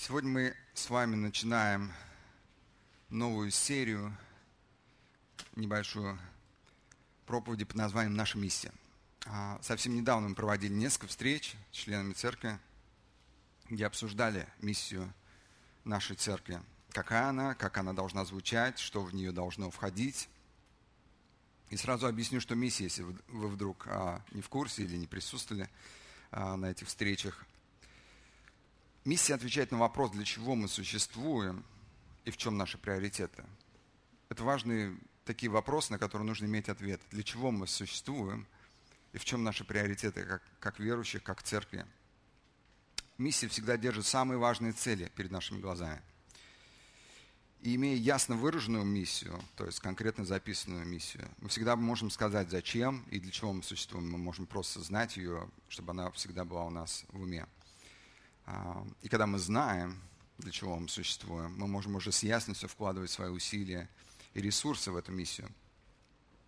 Сегодня мы с вами начинаем новую серию, небольшую проповеди под названием «Наша миссия». А, совсем недавно мы проводили несколько встреч с членами церкви, где обсуждали миссию нашей церкви. Какая она, как она должна звучать, что в нее должно входить. И сразу объясню, что миссия, если вы вдруг а, не в курсе или не присутствовали а, на этих встречах – Миссия отвечает на вопрос, для чего мы существуем и в чем наши приоритеты. Это важные такие вопросы, на которые нужно иметь ответ. Для чего мы существуем и в чем наши приоритеты, как, как верующих, как церкви. Миссия всегда держит самые важные цели перед нашими глазами. И имея ясно выраженную миссию, то есть конкретно записанную миссию, мы всегда можем сказать, зачем и для чего мы существуем. Мы можем просто знать ее, чтобы она всегда была у нас в уме. А, и когда мы знаем, для чего мы существуем, мы можем уже с ясностью вкладывать свои усилия и ресурсы в эту миссию.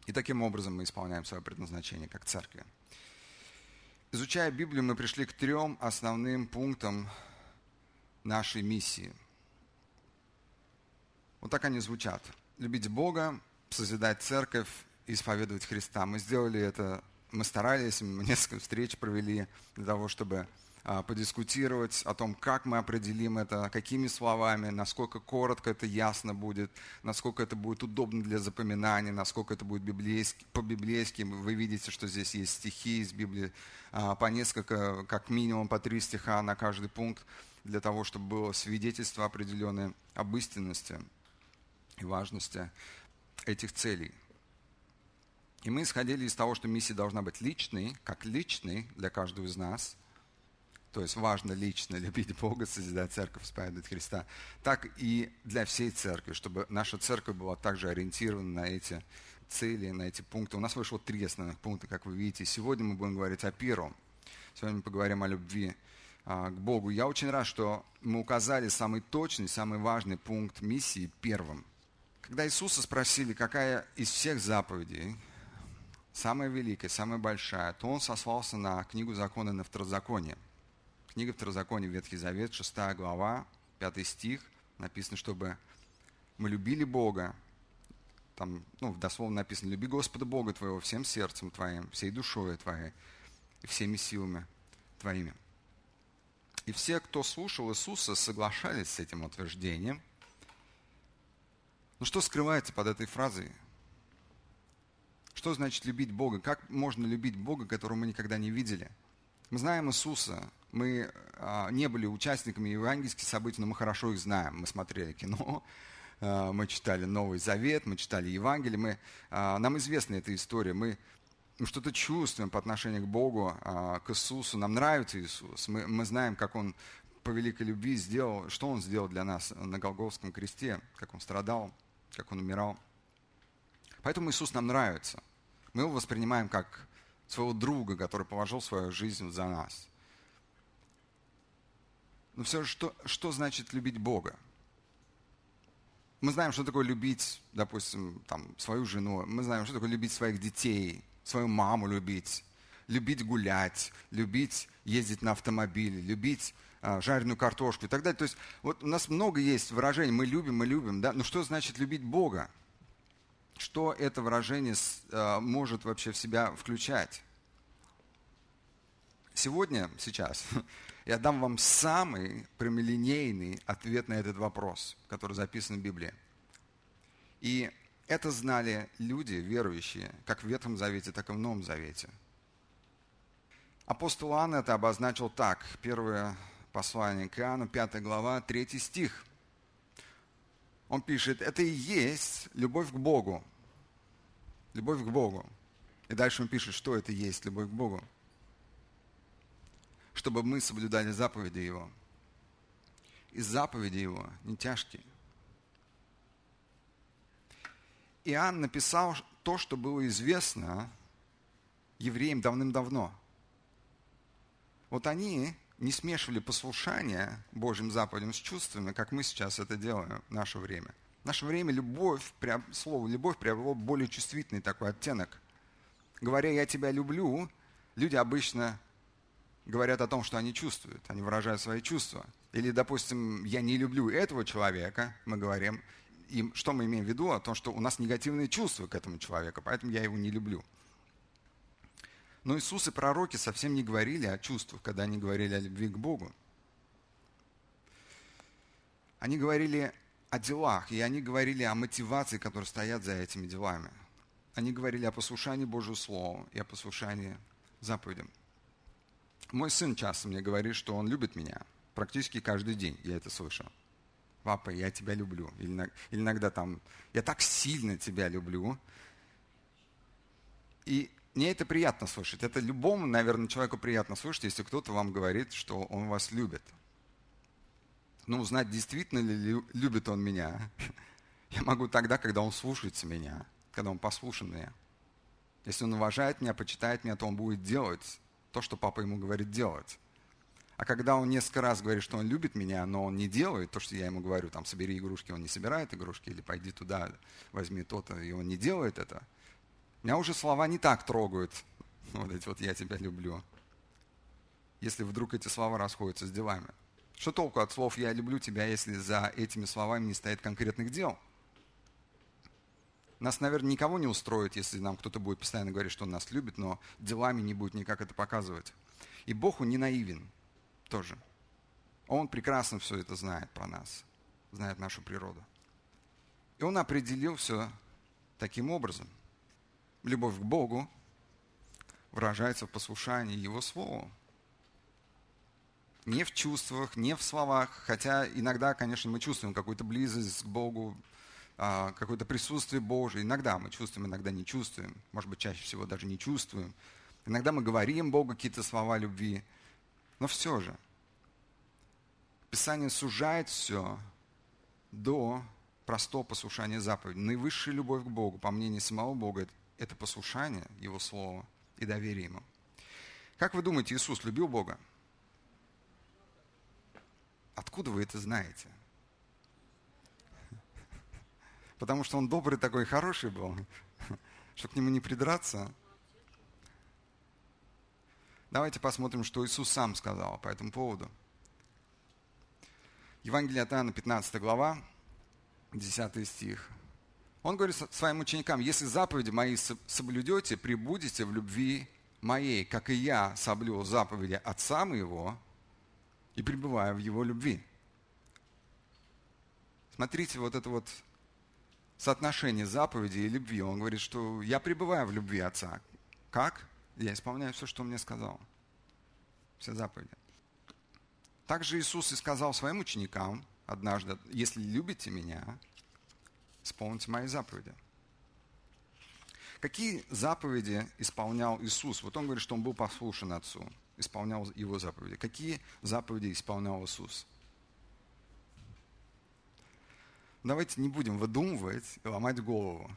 И таким образом мы исполняем свое предназначение как церкви. Изучая Библию, мы пришли к трем основным пунктам нашей миссии. Вот так они звучат. Любить Бога, созидать церковь исповедовать Христа. Мы сделали это, мы старались, мы несколько встреч провели для того, чтобы подискутировать о том, как мы определим это, какими словами, насколько коротко это ясно будет, насколько это будет удобно для запоминания, насколько это будет библейски, по-библейски. Вы видите, что здесь есть стихи из Библии, а, по несколько, как минимум по три стиха на каждый пункт, для того, чтобы было свидетельство определенное об истинности и важности этих целей. И мы исходили из того, что миссия должна быть личной, как личной для каждого из нас – то есть важно лично любить Бога, созидать церковь, исповедовать Христа, так и для всей церкви, чтобы наша церковь была также ориентирована на эти цели, на эти пункты. У нас вышло три основных пункта, как вы видите. Сегодня мы будем говорить о первом. Сегодня мы поговорим о любви а, к Богу. Я очень рад, что мы указали самый точный, самый важный пункт миссии первым. Когда Иисуса спросили, какая из всех заповедей самая великая, самая большая, то он сослался на книгу закона на второзаконие – Книга Второзакония, Ветхий Завет, 6 глава, 5 стих. Написано, чтобы мы любили Бога. Там, ну, дословно написано, люби Господа Бога твоего всем сердцем твоим, всей душой твоей и всеми силами твоими. И все, кто слушал Иисуса, соглашались с этим утверждением. Но что скрывается под этой фразой? Что значит любить Бога? Как можно любить Бога, которого мы никогда не видели? Мы знаем Иисуса, мы а, не были участниками евангельских событий, но мы хорошо их знаем. Мы смотрели кино, а, мы читали Новый Завет, мы читали Евангелие. Мы, а, нам известна эта история. Мы что-то чувствуем по отношению к Богу, к Иисусу. Нам нравится Иисус. Мы, мы знаем, как Он по великой любви сделал, что Он сделал для нас на Голговском кресте, как Он страдал, как Он умирал. Поэтому Иисус нам нравится. Мы его воспринимаем как своего друга, который положил свою жизнь за нас. Но все же, что, что значит любить Бога? Мы знаем, что такое любить, допустим, там, свою жену. Мы знаем, что такое любить своих детей, свою маму любить, любить гулять, любить ездить на автомобиле, любить а, жареную картошку и так далее. То есть вот у нас много есть выражений «мы любим, мы любим». Да? Но что значит любить Бога? Что это выражение а, может вообще в себя включать? Сегодня, сейчас, я дам вам самый прямолинейный ответ на этот вопрос, который записан в Библии. И это знали люди, верующие, как в Ветхом Завете, так и в Новом Завете. Апостол Иоанн это обозначил так. Первое послание к Иоанну, 5 глава, 3 стих. Он пишет, это и есть любовь к Богу. Любовь к Богу. И дальше он пишет, что это есть любовь к Богу чтобы мы соблюдали заповеди Его. И заповеди Его не тяжкие. Иоанн написал то, что было известно евреям давным-давно. Вот они не смешивали послушание Божьим заповедям с чувствами, как мы сейчас это делаем в наше время. В наше время любовь, слово «любовь» приобрело более чувствительный такой оттенок. Говоря «я тебя люблю», люди обычно говорят о том, что они чувствуют, они выражают свои чувства. Или, допустим, я не люблю этого человека, мы говорим, и что мы имеем в виду? О том, что у нас негативные чувства к этому человеку, поэтому я его не люблю. Но Иисус и пророки совсем не говорили о чувствах, когда они говорили о любви к Богу. Они говорили о делах, и они говорили о мотивации, которые стоят за этими делами. Они говорили о послушании Божьего Слова и о послушании заповедям. Мой сын часто мне говорит, что он любит меня. Практически каждый день я это слышу. Папа, я тебя люблю. Или иногда там, я так сильно тебя люблю. И мне это приятно слышать. Это любому, наверное, человеку приятно слышать, если кто-то вам говорит, что он вас любит. Но узнать, действительно ли любит он меня, я могу тогда, когда он слушается меня, когда он послушан меня. Если он уважает меня, почитает меня, то он будет делать то, что папа ему говорит делать. А когда он несколько раз говорит, что он любит меня, но он не делает то, что я ему говорю, там, собери игрушки, он не собирает игрушки, или пойди туда, возьми то-то, и он не делает это, меня уже слова не так трогают. Вот эти вот «я тебя люблю». Если вдруг эти слова расходятся с делами. Что толку от слов «я люблю тебя», если за этими словами не стоит конкретных дел? Нас, наверное, никого не устроит, если нам кто-то будет постоянно говорить, что он нас любит, но делами не будет никак это показывать. И Бог, Он не наивен тоже. Он прекрасно все это знает про нас, знает нашу природу. И Он определил все таким образом. Любовь к Богу выражается в послушании Его Слову. Не в чувствах, не в словах, хотя иногда, конечно, мы чувствуем какую-то близость к Богу, какое-то присутствие Божие. Иногда мы чувствуем, иногда не чувствуем. Может быть, чаще всего даже не чувствуем. Иногда мы говорим Богу какие-то слова любви. Но все же, Писание сужает все до простого послушания заповеди. Наивысшая любовь к Богу, по мнению самого Бога, это послушание Его Слова и доверие Ему. Как вы думаете, Иисус любил Бога? Откуда вы это знаете? Потому что он добрый такой, хороший был, что к нему не придраться. Давайте посмотрим, что Иисус сам сказал по этому поводу. Евангелие от Иоанна, 15 глава, 10 стих. Он говорит своим ученикам, если заповеди мои соблюдете, прибудете в любви моей, как и я соблюл заповеди Отца моего и пребываю в его любви. Смотрите, вот это вот соотношение заповеди и любви. Он говорит, что я пребываю в любви Отца. Как? Я исполняю все, что он мне сказал. Все заповеди. Также Иисус и сказал своим ученикам однажды, если любите меня, исполните мои заповеди. Какие заповеди исполнял Иисус? Вот он говорит, что он был послушен Отцу, исполнял его заповеди. Какие заповеди исполнял Иисус? Давайте не будем выдумывать и ломать голову.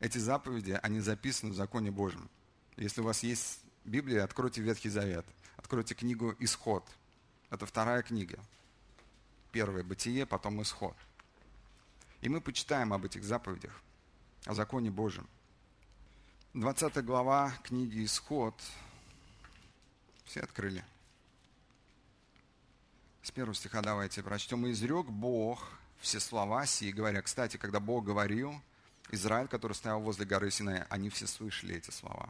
Эти заповеди, они записаны в законе Божьем. Если у вас есть Библия, откройте Ветхий Завет, откройте книгу «Исход». Это вторая книга. Первое – Бытие, потом «Исход». И мы почитаем об этих заповедях, о законе Божьем. 20 глава книги «Исход». Все открыли. С первого стиха давайте прочтем. «И изрек Бог все слова сии, говоря, кстати, когда Бог говорил, Израиль, который стоял возле горы Синая, они все слышали эти слова.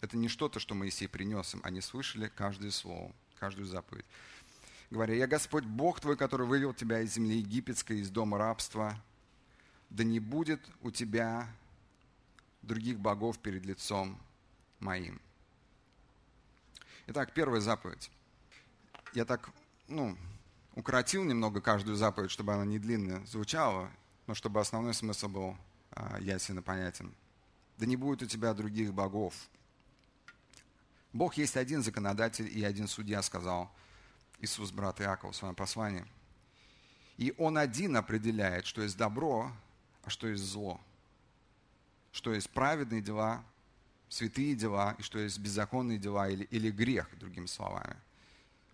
Это не что-то, что Моисей принес им, они слышали каждое слово, каждую заповедь. Говоря, «Я Господь Бог твой, который вывел тебя из земли египетской, из дома рабства, да не будет у тебя других богов перед лицом моим». Итак, первая заповедь. Я так, ну, укоротил немного каждую заповедь, чтобы она не длинно звучала, но чтобы основной смысл был а, ясен и понятен. Да не будет у тебя других богов. Бог есть один законодатель и один судья, сказал Иисус, брат Иаков в своем послании. И Он один определяет, что есть добро, а что есть зло. Что есть праведные дела, святые дела, и что есть беззаконные дела или, или грех, другими словами –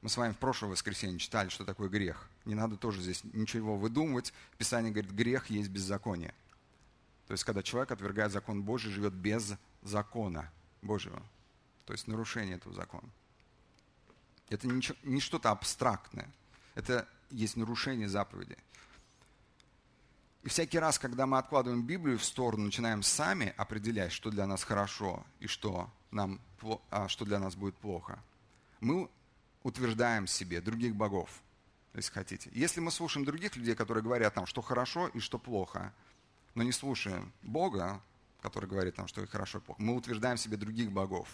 мы с вами в прошлое воскресенье читали, что такое грех. Не надо тоже здесь ничего выдумывать. Писание говорит, грех есть беззаконие. То есть, когда человек отвергает закон Божий, живет без закона Божьего. То есть, нарушение этого закона. Это не, что-то абстрактное. Это есть нарушение заповеди. И всякий раз, когда мы откладываем Библию в сторону, начинаем сами определять, что для нас хорошо и что, нам, а, что для нас будет плохо, мы утверждаем себе других богов, если хотите. Если мы слушаем других людей, которые говорят нам, что хорошо и что плохо, но не слушаем Бога, который говорит нам, что и хорошо и плохо, мы утверждаем себе других богов.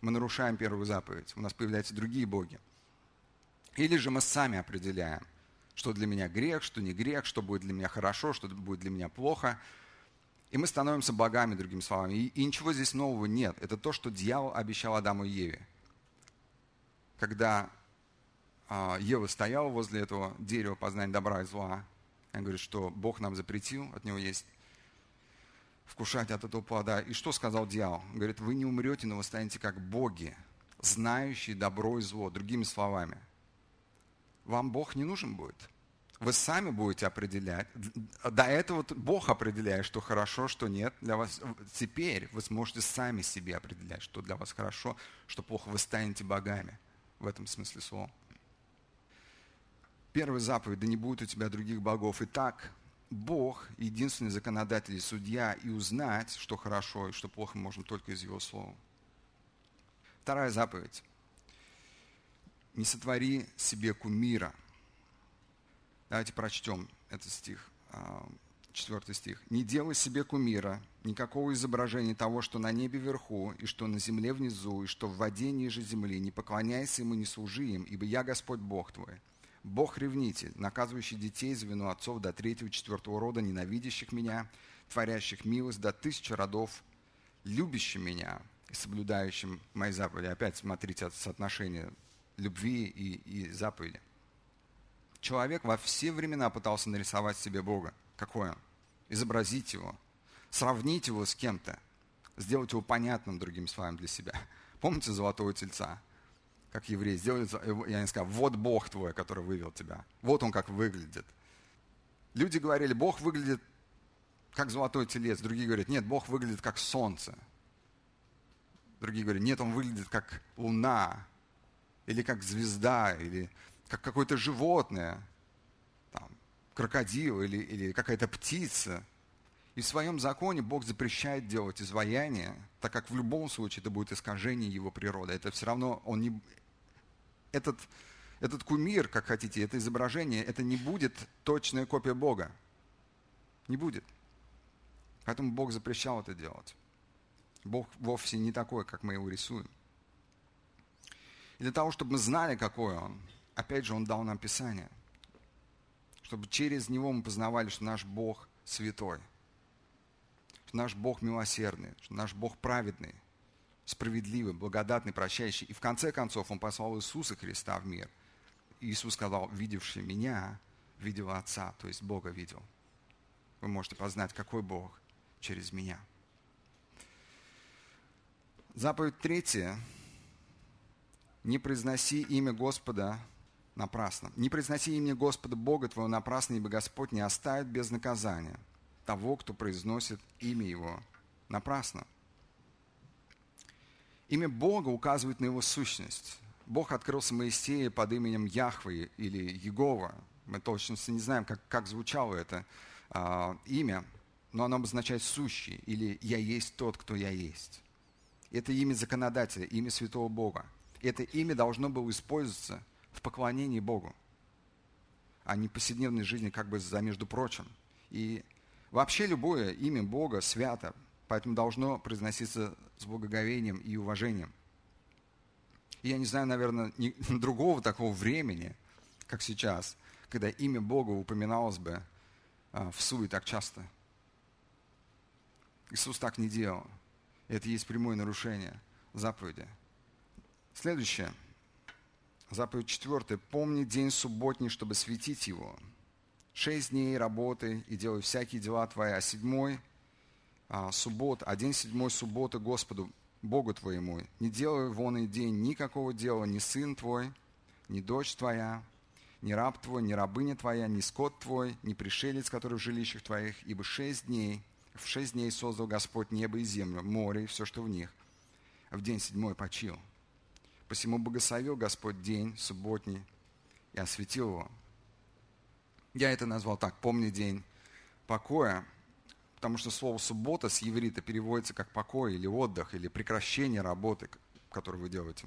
Мы нарушаем первую заповедь, у нас появляются другие боги. Или же мы сами определяем – что для меня грех, что не грех, что будет для меня хорошо, что будет для меня плохо. И мы становимся богами, другими словами. И, и ничего здесь нового нет. Это то, что дьявол обещал Адаму и Еве. Когда а, Ева стояла возле этого дерева познания добра и зла, он говорит, что Бог нам запретил, от него есть вкушать от этого плода. И что сказал дьявол? Он говорит, вы не умрете, но вы станете как боги, знающие добро и зло. Другими словами, вам Бог не нужен будет. Вы сами будете определять. До этого Бог определяет, что хорошо, что нет для вас. Теперь вы сможете сами себе определять, что для вас хорошо, что плохо. Вы станете богами в этом смысле слова. Первая заповедь, да не будет у тебя других богов. Итак, Бог единственный законодатель и судья, и узнать, что хорошо и что плохо, можно только из Его слова. Вторая заповедь не сотвори себе кумира. Давайте прочтем этот стих, а, четвертый стих. «Не делай себе кумира, никакого изображения того, что на небе вверху, и что на земле внизу, и что в воде ниже земли. Не поклоняйся ему, не служи им, ибо я Господь Бог твой. Бог-ревнитель, наказывающий детей за вину отцов до третьего, четвертого рода, ненавидящих меня, творящих милость до тысячи родов, любящим меня и соблюдающим мои заповеди». Опять смотрите соотношение любви и, и заповеди. Человек во все времена пытался нарисовать себе Бога. Какой он? Изобразить его, сравнить его с кем-то, сделать его понятным, другим словами, для себя. Помните золотого тельца? Как евреи сделали, я не сказал, вот Бог твой, который вывел тебя. Вот он как выглядит. Люди говорили, Бог выглядит как золотой телец. Другие говорят, нет, Бог выглядит как солнце. Другие говорят, нет, он выглядит как луна или как звезда, или как какое-то животное, там, крокодил или, или какая-то птица. И в своем законе Бог запрещает делать изваяние, так как в любом случае это будет искажение его природы. Это все равно он не... Этот, этот кумир, как хотите, это изображение, это не будет точная копия Бога. Не будет. Поэтому Бог запрещал это делать. Бог вовсе не такой, как мы его рисуем. И для того, чтобы мы знали, какой Он, опять же, Он дал нам Писание. Чтобы через него мы познавали, что наш Бог святой, что наш Бог милосердный, что наш Бог праведный, справедливый, благодатный, прощающий. И в конце концов Он послал Иисуса Христа в мир. И Иисус сказал, видевший меня, видел Отца, то есть Бога видел. Вы можете познать, какой Бог через меня. Заповедь третья не произноси имя Господа напрасно. Не произноси имя Господа Бога твоего напрасно, ибо Господь не оставит без наказания того, кто произносит имя Его напрасно. Имя Бога указывает на Его сущность. Бог открылся Моисею под именем Яхвы или Егова. Мы точно не знаем, как, как звучало это а, имя, но оно обозначает «сущий» или «я есть тот, кто я есть». Это имя законодателя, имя святого Бога – это имя должно было использоваться в поклонении Богу, а не в повседневной жизни как бы за между прочим. И вообще любое имя Бога свято, поэтому должно произноситься с благоговением и уважением. Я не знаю, наверное, ни, другого такого времени, как сейчас, когда имя Бога упоминалось бы а, в суе так часто. Иисус так не делал. Это есть прямое нарушение заповеди. Следующее. Заповедь четвертая. Помни день субботний, чтобы светить его. Шесть дней работы и делай всякие дела твои, а седьмой а, суббот, а день седьмой субботы Господу, Богу твоему. Не делай вон и день никакого дела, ни сын твой, ни дочь твоя, ни раб твой, ни рабыня твоя, ни скот твой, ни пришелец, который в жилищах твоих, ибо шесть дней, в шесть дней создал Господь небо и землю, море и все, что в них. В день седьмой почил. Посему богословил Господь день субботний, и осветил его. Я это назвал так, помни день покоя, потому что слово «суббота» с еврита переводится как покой или отдых, или прекращение работы, которую вы делаете.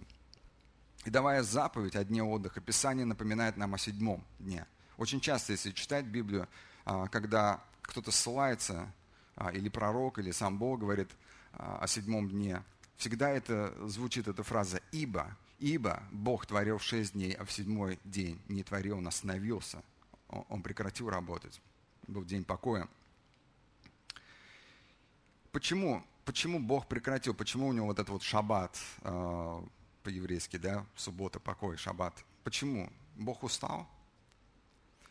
И давая заповедь о дне отдыха, Писание напоминает нам о седьмом дне. Очень часто, если читать Библию, а, когда кто-то ссылается, а, или пророк, или сам Бог говорит а, о седьмом дне, всегда это звучит эта фраза «ибо». Ибо Бог творил в шесть дней, а в седьмой день не творил, он остановился. Он прекратил работать. Был день покоя. Почему? Почему Бог прекратил? Почему у него вот этот вот шаббат э, по-еврейски, да, суббота, покой, шаббат? Почему? Бог устал?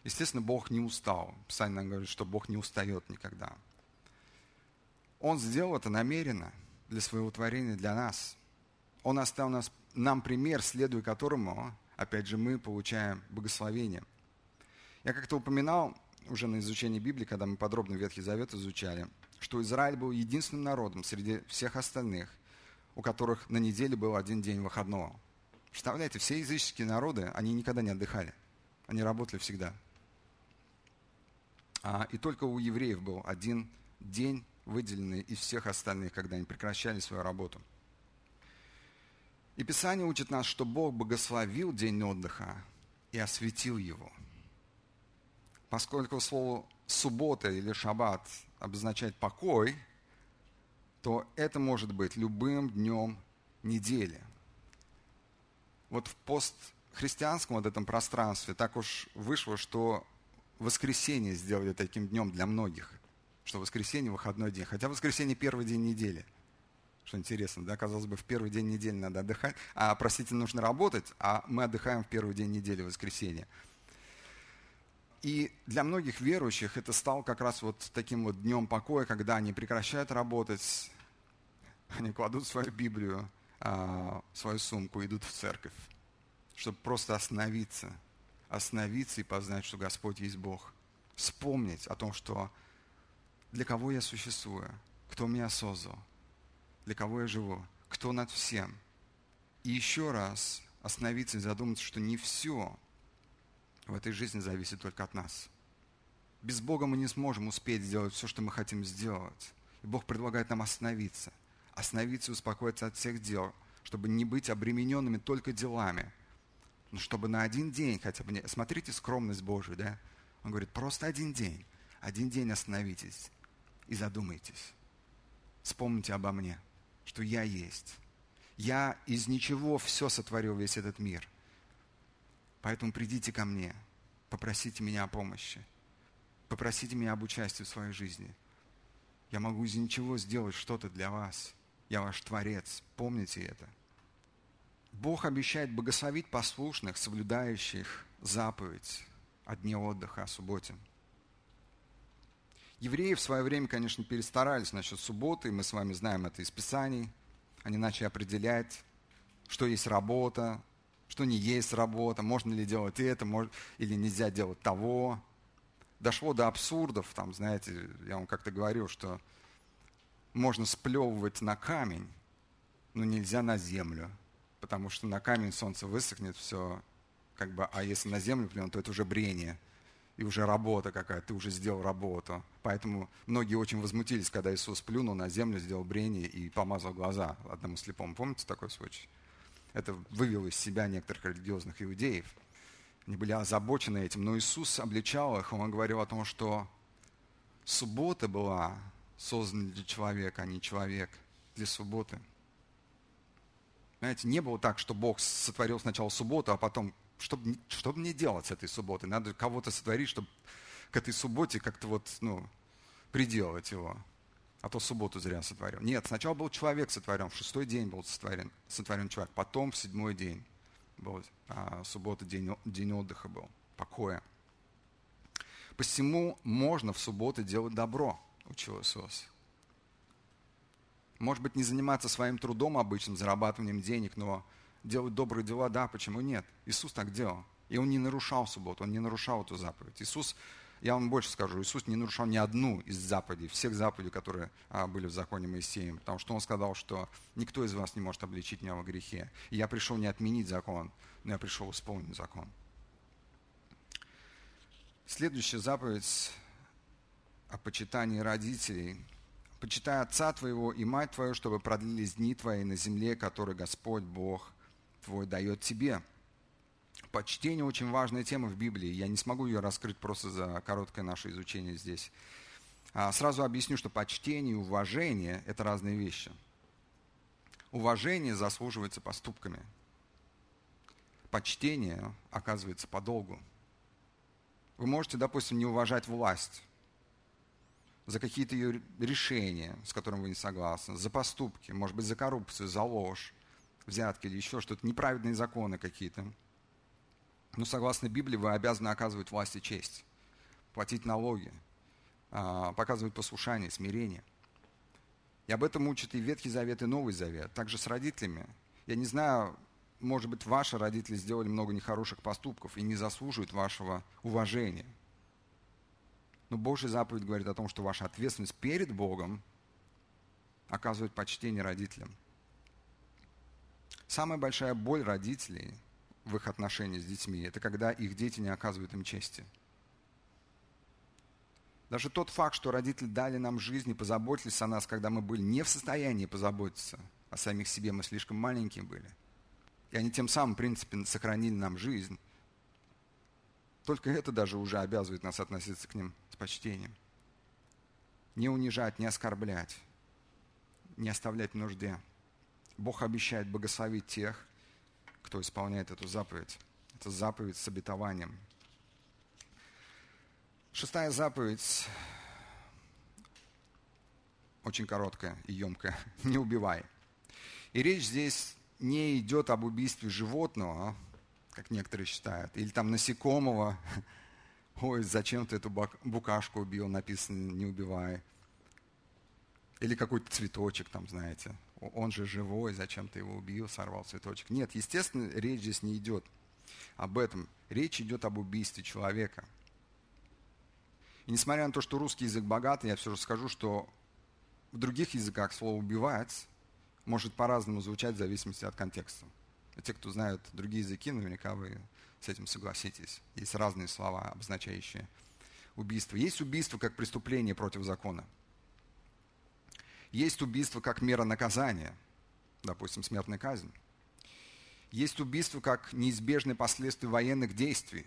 Естественно, Бог не устал. Писание нам говорит, что Бог не устает никогда. Он сделал это намеренно для своего творения, для нас. Он оставил нас, нам пример, следуя которому, опять же, мы получаем благословение. Я как-то упоминал уже на изучении Библии, когда мы подробно Ветхий Завет изучали, что Израиль был единственным народом среди всех остальных, у которых на неделе был один день выходного. Представляете, все языческие народы, они никогда не отдыхали. Они работали всегда. А, и только у евреев был один день, выделенный из всех остальных, когда они прекращали свою работу. И Писание учит нас, что Бог благословил день отдыха и осветил его. Поскольку слово суббота или шаббат обозначает покой, то это может быть любым днем недели. Вот в постхристианском вот этом пространстве так уж вышло, что воскресенье сделали таким днем для многих, что воскресенье – выходной день. Хотя воскресенье – первый день недели. Что интересно, да, казалось бы, в первый день недели надо отдыхать, а, простите, нужно работать, а мы отдыхаем в первый день недели, воскресенье. И для многих верующих это стал как раз вот таким вот днем покоя, когда они прекращают работать, они кладут свою Библию, а, свою сумку, идут в церковь, чтобы просто остановиться – остановиться и познать, что Господь есть Бог. Вспомнить о том, что для кого я существую, кто меня создал, для кого я живу, кто над всем. И еще раз остановиться и задуматься, что не все в этой жизни зависит только от нас. Без Бога мы не сможем успеть сделать все, что мы хотим сделать. И Бог предлагает нам остановиться. Остановиться и успокоиться от всех дел, чтобы не быть обремененными только делами – ну, чтобы на один день хотя бы... Не... Смотрите скромность Божию, да? Он говорит, просто один день. Один день остановитесь и задумайтесь. Вспомните обо мне, что я есть. Я из ничего все сотворил, весь этот мир. Поэтому придите ко мне, попросите меня о помощи, попросите меня об участии в своей жизни. Я могу из ничего сделать что-то для вас. Я ваш Творец. Помните это. Бог обещает благословить послушных, соблюдающих заповедь о дне отдыха, о субботе. Евреи в свое время, конечно, перестарались насчет субботы, мы с вами знаем это из Писаний. Они начали определять, что есть работа, что не есть работа, можно ли делать это, или нельзя делать того. Дошло до абсурдов, там, знаете, я вам как-то говорил, что можно сплевывать на камень, но нельзя на землю потому что на камень солнце высохнет, все, как бы, а если на землю плюнуть, то это уже брение, и уже работа какая-то, ты уже сделал работу. Поэтому многие очень возмутились, когда Иисус плюнул на землю, сделал брение и помазал глаза одному слепому. Помните такой случай? Это вывело из себя некоторых религиозных иудеев. Они были озабочены этим, но Иисус обличал их, Он говорил о том, что суббота была создана для человека, а не человек для субботы – знаете, не было так, что Бог сотворил сначала субботу, а потом, что, что мне делать с этой субботой? Надо кого-то сотворить, чтобы к этой субботе как-то вот, ну, приделать его. А то субботу зря сотворил. Нет, сначала был человек сотворен, в шестой день был сотворен, сотворен человек, потом в седьмой день был, а, суббота, день, день отдыха был, покоя. Посему можно в субботу делать добро, учил Иисус. Может быть, не заниматься своим трудом обычным, зарабатыванием денег, но делать добрые дела, да, почему нет? Иисус так делал. И он не нарушал субботу, он не нарушал эту заповедь. Иисус, я вам больше скажу, Иисус не нарушал ни одну из заповедей, всех заповедей, которые а, были в законе Моисеем, потому что он сказал, что никто из вас не может обличить меня во грехе. И я пришел не отменить закон, но я пришел исполнить закон. Следующая заповедь о почитании родителей. «Почитай отца твоего и мать твою, чтобы продлились дни твои на земле, которую Господь Бог твой дает тебе». Почтение очень важная тема в Библии. Я не смогу ее раскрыть просто за короткое наше изучение здесь. А сразу объясню, что почтение и уважение – это разные вещи. Уважение заслуживается поступками. Почтение оказывается по долгу. Вы можете, допустим, не уважать власть за какие-то ее решения, с которыми вы не согласны, за поступки, может быть, за коррупцию, за ложь, взятки или еще что-то, неправедные законы какие-то. Но согласно Библии вы обязаны оказывать власти честь, платить налоги, а, показывать послушание, смирение. И об этом учат и Ветхий Завет, и Новый Завет. Также с родителями. Я не знаю, может быть, ваши родители сделали много нехороших поступков и не заслуживают вашего уважения. Но Божья заповедь говорит о том, что ваша ответственность перед Богом оказывает почтение родителям. Самая большая боль родителей в их отношении с детьми – это когда их дети не оказывают им чести. Даже тот факт, что родители дали нам жизнь и позаботились о нас, когда мы были не в состоянии позаботиться о самих себе, мы слишком маленькие были – и они тем самым, в принципе, сохранили нам жизнь. Только это даже уже обязывает нас относиться к ним с почтением. Не унижать, не оскорблять, не оставлять в нужде. Бог обещает благословить тех, кто исполняет эту заповедь. Это заповедь с обетованием. Шестая заповедь очень короткая и емкая. Не убивай. И речь здесь не идет об убийстве животного, как некоторые считают, или там насекомого. Ой, зачем ты эту букашку убил, написано, не убивай. Или какой-то цветочек там, знаете. Он же живой, зачем ты его убил, сорвал цветочек. Нет, естественно, речь здесь не идет об этом. Речь идет об убийстве человека. И несмотря на то, что русский язык богатый, я все же скажу, что в других языках слово «убивать» может по-разному звучать в зависимости от контекста. И те, кто знают другие языки, наверняка вы с этим согласитесь. Есть разные слова, обозначающие убийство. Есть убийство как преступление против закона. Есть убийство как мера наказания, допустим, смертная казнь. Есть убийство как неизбежное последствие военных действий,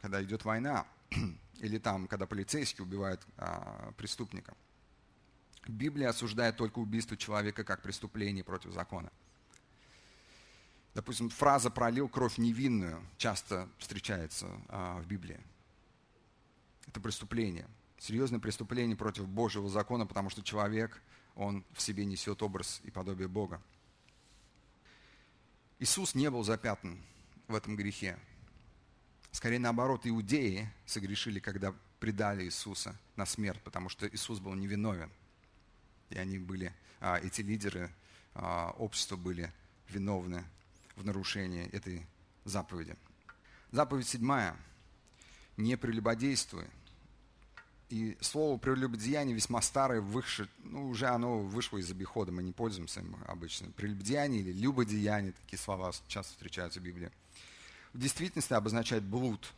когда идет война, или там, когда полицейские убивают а, преступника – Библия осуждает только убийство человека как преступление против закона. Допустим, фраза «пролил кровь невинную» часто встречается а, в Библии. Это преступление, серьезное преступление против Божьего закона, потому что человек, он в себе несет образ и подобие Бога. Иисус не был запятнан в этом грехе. Скорее наоборот, иудеи согрешили, когда предали Иисуса на смерть, потому что Иисус был невиновен – и они были, а, эти лидеры а, общества были виновны в нарушении этой заповеди. Заповедь седьмая. Не прелюбодействуй. И слово прелюбодеяние весьма старое, выше, ну, уже оно вышло из обихода, мы не пользуемся им обычно. Прелюбодеяние или любодеяние, такие слова часто встречаются в Библии. В действительности обозначает блуд.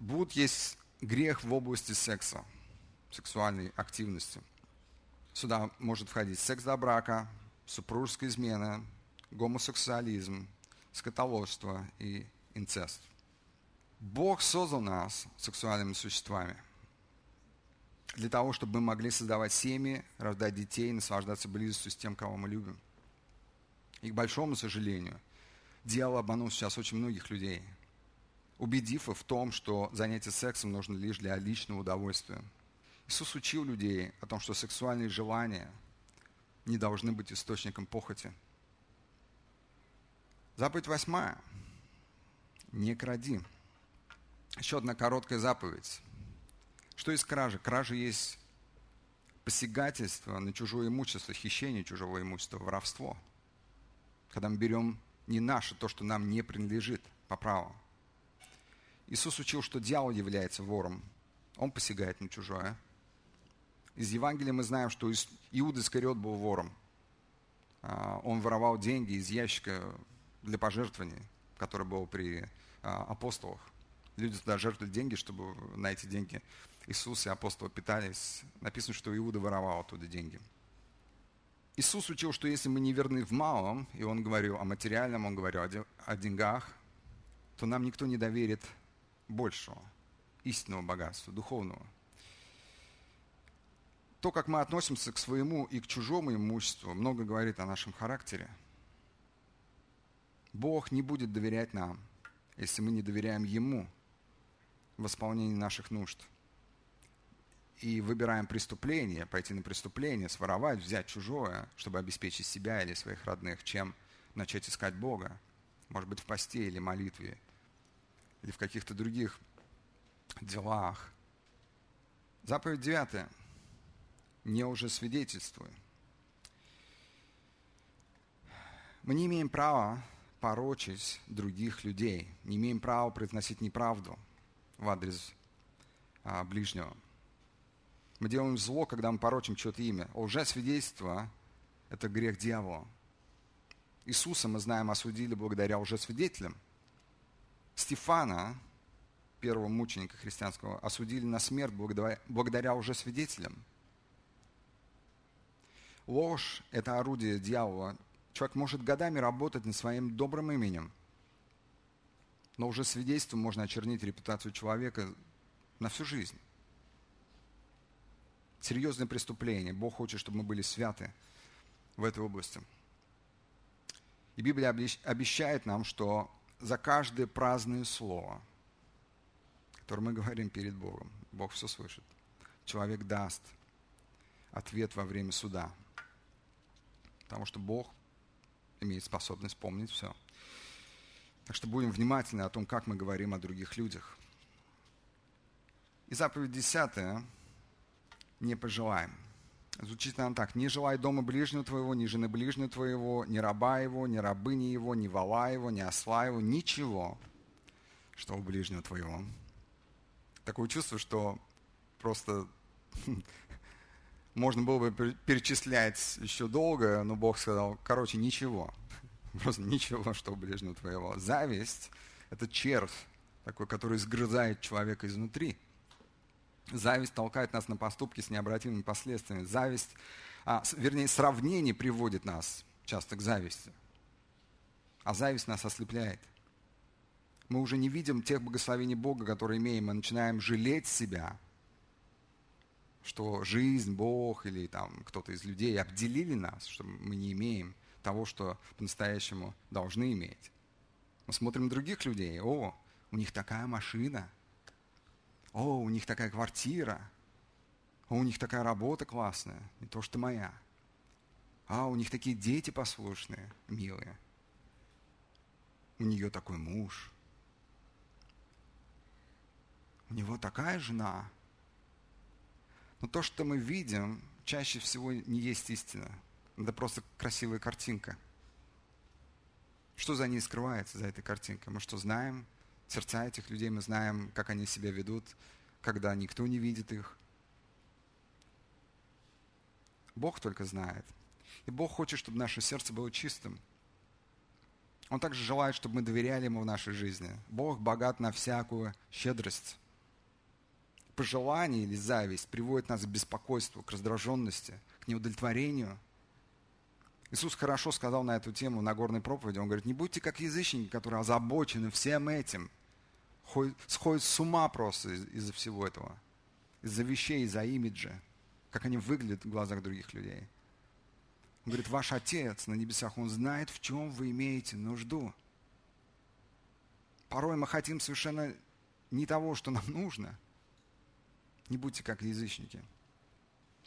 Блуд есть грех в области секса, сексуальной активности – Сюда может входить секс до брака, супружеская измена, гомосексуализм, скотоложство и инцест. Бог создал нас сексуальными существами для того, чтобы мы могли создавать семьи, рождать детей, наслаждаться близостью с тем, кого мы любим. И, к большому сожалению, дьявол обманул сейчас очень многих людей, убедив их в том, что занятие сексом нужно лишь для личного удовольствия – Иисус учил людей о том, что сексуальные желания не должны быть источником похоти. Заповедь восьмая. Не кради. Еще одна короткая заповедь. Что есть кража? Кража есть посягательство на чужое имущество, хищение чужого имущества, воровство. Когда мы берем не наше, то, что нам не принадлежит по праву. Иисус учил, что дьявол является вором. Он посягает на чужое. Из Евангелия мы знаем, что Иуда Искариот был вором. А, он воровал деньги из ящика для пожертвований, который был при а, апостолах. Люди туда жертвовали деньги, чтобы на эти деньги Иисус и апостолы питались. Написано, что Иуда воровал оттуда деньги. Иисус учил, что если мы не верны в малом, и Он говорил о материальном, Он говорил о деньгах, то нам никто не доверит большего, истинного богатства, духовного. То, как мы относимся к своему и к чужому имуществу, много говорит о нашем характере. Бог не будет доверять нам, если мы не доверяем Ему в исполнении наших нужд – и выбираем преступление, пойти на преступление, своровать, взять чужое, чтобы обеспечить себя или своих родных, чем начать искать Бога, может быть, в посте или молитве, или в каких-то других делах. Заповедь девятая. Не уже свидетельствуй. Мы не имеем права порочить других людей, не имеем права произносить неправду в адрес а, ближнего. Мы делаем зло, когда мы порочим чье-то имя. Лжесвидетельство – это грех дьявола. Иисуса, мы знаем, осудили благодаря лжесвидетелям. Стефана, первого мученика христианского, осудили на смерть благодаря, благодаря лжесвидетелям. Ложь – это орудие дьявола. Человек может годами работать над своим добрым именем, но уже свидетельством можно очернить репутацию человека на всю жизнь серьезное преступление. Бог хочет, чтобы мы были святы в этой области. И Библия обещает нам, что за каждое праздное слово, которое мы говорим перед Богом, Бог все слышит. Человек даст ответ во время суда. Потому что Бог имеет способность помнить все. Так что будем внимательны о том, как мы говорим о других людях. И заповедь десятая – не пожелаем. Звучит она так. «Не желай дома ближнего твоего, ни жены ближнего твоего, ни раба его, ни рабыни его, ни вала его, ни осла его, ничего, что у ближнего твоего». Такое чувство, что просто можно было бы перечислять еще долго, но Бог сказал, короче, ничего. Просто ничего, что у ближнего твоего. Зависть – это червь, такой, который сгрызает человека изнутри – Зависть толкает нас на поступки с необратимыми последствиями. Зависть, а, вернее, сравнение приводит нас часто к зависти. А зависть нас ослепляет. Мы уже не видим тех благословений Бога, которые имеем. Мы начинаем жалеть себя, что жизнь, Бог или там кто-то из людей обделили нас, что мы не имеем того, что по-настоящему должны иметь. Мы смотрим на других людей, о, у них такая машина – о, у них такая квартира, о, у них такая работа классная, не то что моя. А, у них такие дети послушные, милые. У нее такой муж. У него такая жена. Но то, что мы видим, чаще всего не есть истина. Это просто красивая картинка. Что за ней скрывается, за этой картинкой? Мы что, знаем, сердца этих людей, мы знаем, как они себя ведут, когда никто не видит их. Бог только знает. И Бог хочет, чтобы наше сердце было чистым. Он также желает, чтобы мы доверяли Ему в нашей жизни. Бог богат на всякую щедрость. Пожелание или зависть приводит нас к беспокойству, к раздраженности, к неудовлетворению. Иисус хорошо сказал на эту тему на горной проповеди. Он говорит, не будьте как язычники, которые озабочены всем этим – сходят с ума просто из-за всего этого. Из-за вещей, из-за имиджа. Как они выглядят в глазах других людей. Он говорит, ваш Отец на небесах, Он знает, в чем вы имеете нужду. Порой мы хотим совершенно не того, что нам нужно. Не будьте как язычники.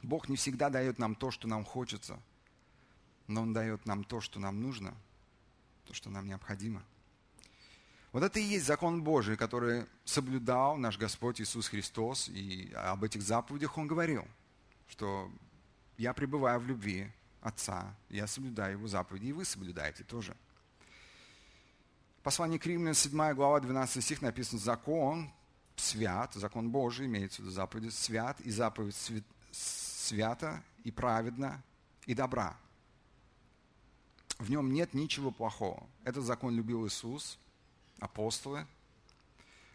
Бог не всегда дает нам то, что нам хочется, но Он дает нам то, что нам нужно, то, что нам необходимо – вот это и есть закон Божий, который соблюдал наш Господь Иисус Христос, и об этих заповедях Он говорил, что я пребываю в любви Отца, я соблюдаю Его заповеди, и вы соблюдаете тоже. Послание к Римлянам, 7 глава, 12 стих написано, закон свят, закон Божий, имеется в виду заповедь, свят, и заповедь свят, свята, и праведна, и добра. В нем нет ничего плохого. Этот закон любил Иисус – апостолы.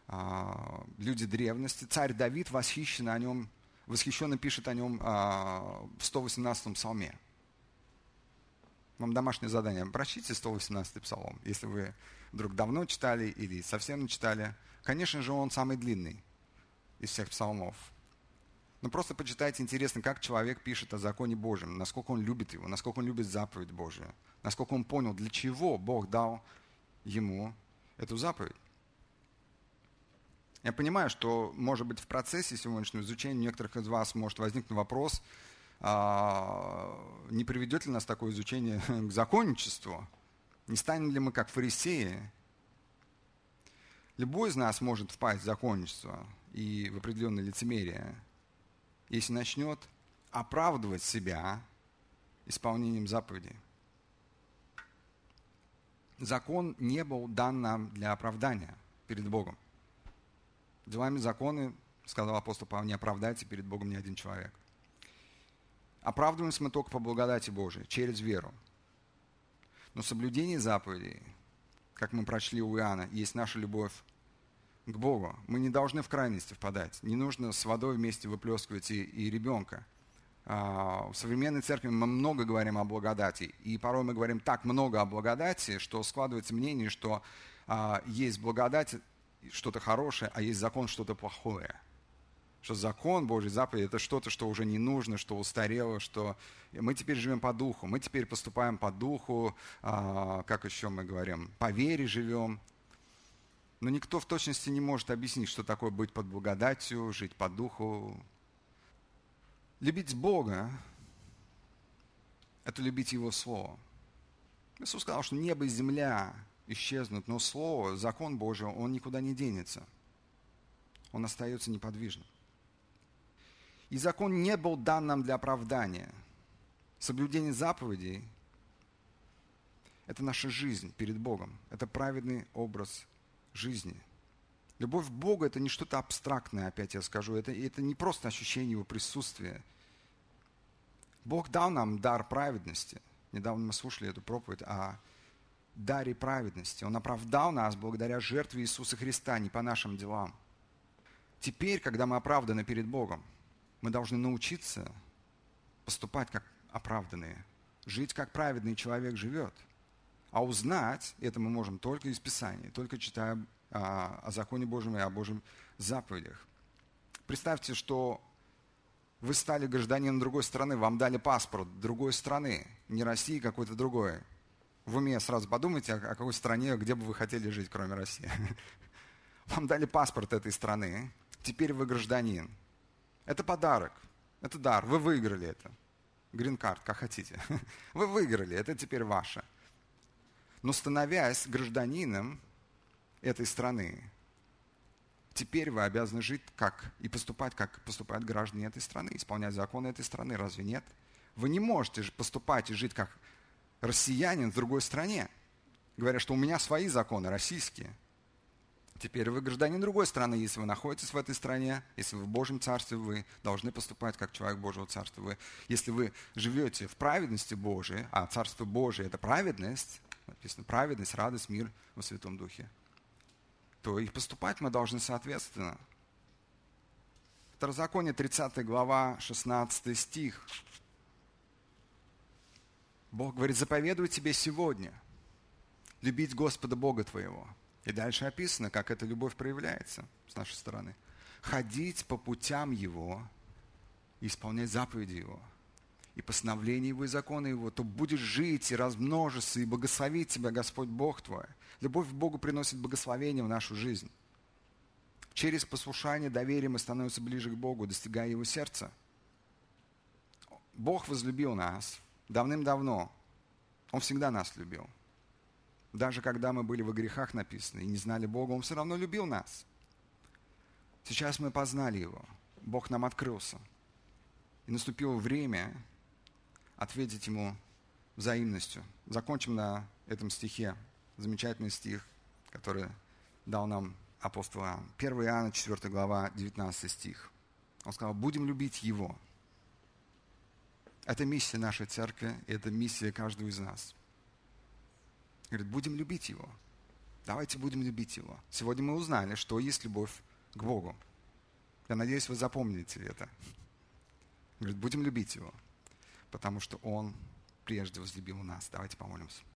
а, люди древности. Царь Давид восхищен о нем, восхищенно пишет о нем а, в 118-м псалме. Вам домашнее задание. Прочтите 118-й псалом, если вы вдруг давно читали или совсем не читали. Конечно же, он самый длинный из всех псалмов. Но просто почитайте, интересно, как человек пишет о законе Божьем, насколько он любит его, насколько он любит заповедь Божию, насколько он понял, для чего Бог дал ему эту заповедь. Я понимаю, что, может быть, в процессе сегодняшнего изучения некоторых из вас может возникнуть вопрос, а, не приведет ли нас такое изучение к законничеству, не станем ли мы как фарисеи. Любой из нас может впасть в законничество и в определенное лицемерие – если начнет оправдывать себя исполнением заповедей. Закон не был дан нам для оправдания перед Богом. Делами законы, сказал апостол Павел, не оправдайте перед Богом ни один человек. Оправдываемся мы только по благодати Божией, через веру. Но соблюдение заповедей, как мы прочли у Иоанна, есть наша любовь к Богу. Мы не должны в крайности впадать. Не нужно с водой вместе выплескивать и, и ребенка. А, в современной церкви мы много говорим о благодати. И порой мы говорим так много о благодати, что складывается мнение, что а, есть благодать что-то хорошее, а есть закон что-то плохое. Что закон Божий, заповедь, это что-то, что уже не нужно, что устарело, что мы теперь живем по духу, мы теперь поступаем по духу, а, как еще мы говорим, по вере живем, но никто в точности не может объяснить, что такое быть под благодатью, жить по духу. Любить Бога – это любить Его Слово. Иисус сказал, что небо и земля исчезнут, но Слово, закон Божий, он никуда не денется. Он остается неподвижным. И закон не был дан нам для оправдания. Соблюдение заповедей – это наша жизнь перед Богом. Это праведный образ жизни. Любовь к Богу – это не что-то абстрактное, опять я скажу. Это, это не просто ощущение Его присутствия. Бог дал нам дар праведности. Недавно мы слушали эту проповедь о даре праведности. Он оправдал нас благодаря жертве Иисуса Христа, не по нашим делам. Теперь, когда мы оправданы перед Богом, мы должны научиться поступать как оправданные, жить как праведный человек живет – а узнать это мы можем только из Писания, только читая а, о законе Божьем и о Божьих заповедях. Представьте, что вы стали гражданином другой страны, вам дали паспорт другой страны, не России, какой-то другой. В уме сразу подумайте, о какой стране, где бы вы хотели жить, кроме России. Вам дали паспорт этой страны, теперь вы гражданин. Это подарок, это дар, вы выиграли это. Грин-карт, как хотите. Вы выиграли, это теперь ваше. Но становясь гражданином этой страны, теперь вы обязаны жить как и поступать, как поступают граждане этой страны, исполнять законы этой страны. Разве нет? Вы не можете поступать и жить как россиянин в другой стране, говоря, что у меня свои законы, российские. Теперь вы гражданин другой страны, если вы находитесь в этой стране, если вы в Божьем Царстве, вы должны поступать как человек Божьего Царства. Вы, если вы живете в праведности Божией, а Царство Божие – это праведность, написано праведность, радость, мир во Святом Духе, то и поступать мы должны соответственно. Второзаконие, 30 глава, 16 стих. Бог говорит, заповедую тебе сегодня любить Господа Бога твоего. И дальше описано, как эта любовь проявляется с нашей стороны. Ходить по путям Его и исполнять заповеди Его – и постановления Его, и законы Его, то будешь жить и размножиться, и благословить тебя Господь Бог твой. Любовь к Богу приносит благословение в нашу жизнь. Через послушание, доверие мы становимся ближе к Богу, достигая Его сердца. Бог возлюбил нас давным-давно. Он всегда нас любил. Даже когда мы были во грехах написаны и не знали Бога, Он все равно любил нас. Сейчас мы познали Его. Бог нам открылся. И наступило время, ответить ему взаимностью. Закончим на этом стихе. Замечательный стих, который дал нам апостол Иоанн. 1 Иоанна, 4 глава, 19 стих. Он сказал, будем любить Его. Это миссия нашей церкви, это миссия каждого из нас. Говорит, будем любить Его. Давайте будем любить Его. Сегодня мы узнали, что есть любовь к Богу. Я надеюсь, вы запомните это. Говорит, будем любить Его, потому что Он прежде возлюбил нас. Давайте помолимся.